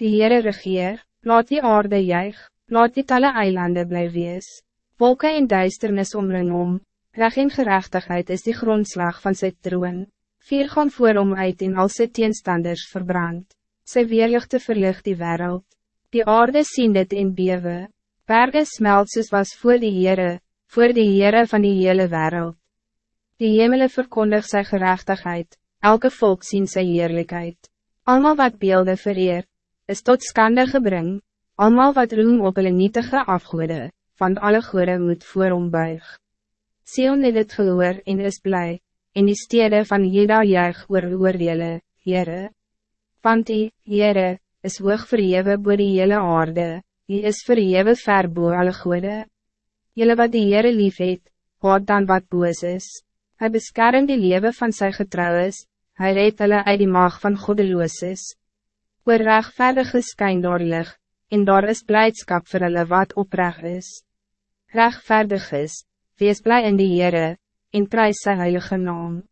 Die Heere regeer, laat die aarde juig, laat die talle eilanden bly wees. Wolke en duisternis omring om, reg en gerechtigheid is die grondslag van sy troon. Vier gaan voor om uit en al sy teenstanders verbrand. Sy weerlichte verlicht die wereld. Die aarde sien dit en bewe. Berge smelt soos was voor die Heere, voor die Heere van die hele wereld. Die hemele verkondig sy gerechtigheid, elke volk sien sy heerlijkheid. Almal wat beelde vereer, is tot skande gebring, almal wat roem op hulle nietige afgoede, want alle goede moet voor hom buig. Sion het het gehoor en is blij, en die stede van Jeda juig oor oordele, Heere. Want die, Heere, is hoog verhewe boor die hele aarde, die is verhewe ver boor alle goede. Jelle wat die Heere lief het, haat dan wat boos is. Hij beskerm die leven van sy getrouwes, hij reed hulle uit die maag van goddeloos Oor rechtvaardige skyn daar lig, en daar is blijdschap voor hulle wat oprecht is. Rechtvaardig is, wees blij in die Heere, en prijs sy heilige naam.